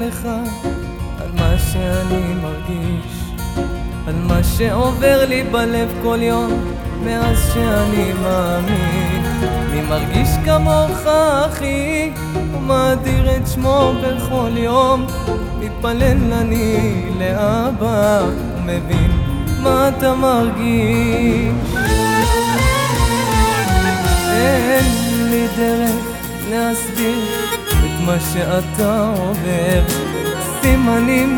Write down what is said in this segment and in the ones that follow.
לך על מה שאני מרגיש, על מה שעובר לי בלב כל יום מאז שאני מאמין. אני מרגיש כמוך אחי, ומאדיר את שמו בכל יום, מתפלל אני לאבא, ומבין מה אתה מרגיש. אין לי דרך להסביר מה שאתה עובר סימנים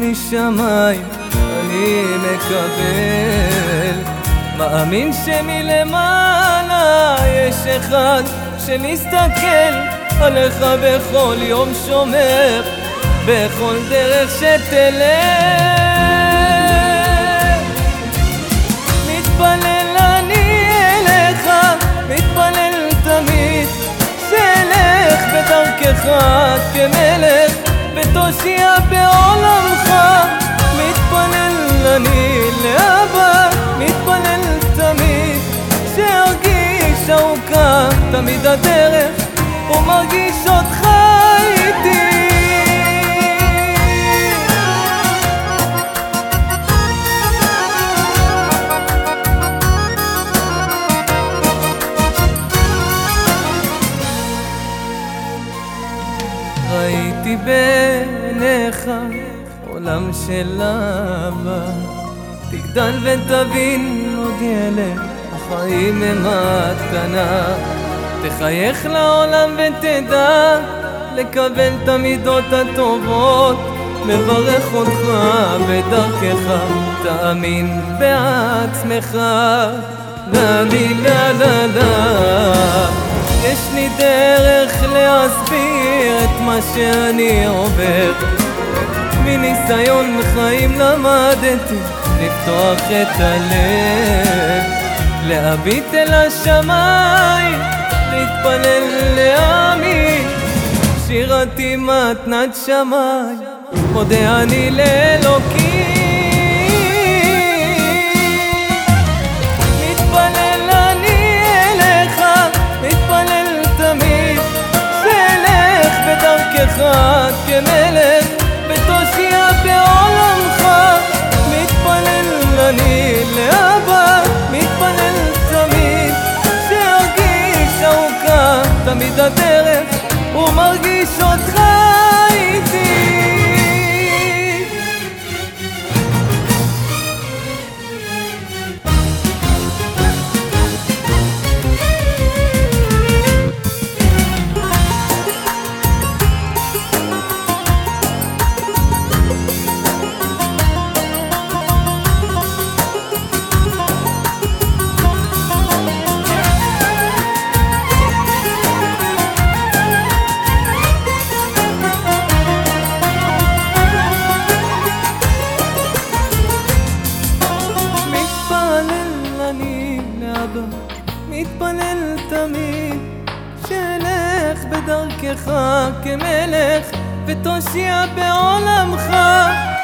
משמיים אני מקבל. מאמין שמלמעלה יש אחד שמסתכל עליך בכל יום שומר. בכל דרך שתלך אחד כמלך ותושיע בעולמך מתפלל אני לאבא מתפלל תמיד. שארגיש ארוכה תמיד הדרך ומרגיש אותך בעיניך עולם של אהבה. תגדל ותבין עוד ילד, החיים הם מתנה תחייך לעולם ותדע לקבל את המידות הטובות. מברך אותך בדרכך, תאמין בעצמך. לה לי לה לה לה יש לי דרך להסביר את מה שאני עובר. מניסיון חיים למדתי לפתוח את הלב להביט אל השמיים להתפלל להאמין שירתי מתנת שמיים מודה אני לאלוקים מתפלל תמיד שאלך בדרכך כמלך ותושיע בעולמך.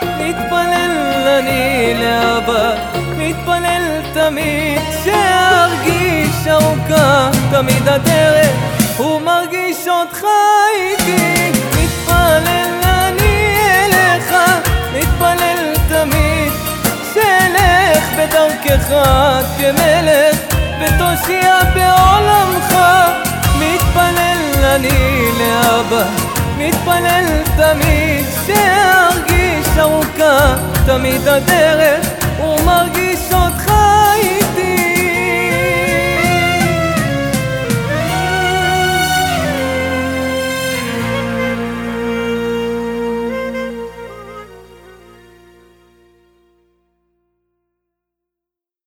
מתפלל אני לאבא מתפלל תמיד שארגיש ארוכה. תמיד הדרך ומרגיש אותך איתי ותושיע בעולמך. מתפלל אני לאבא מתפלל תמיד. שארגיש ארוכה תמיד הדרך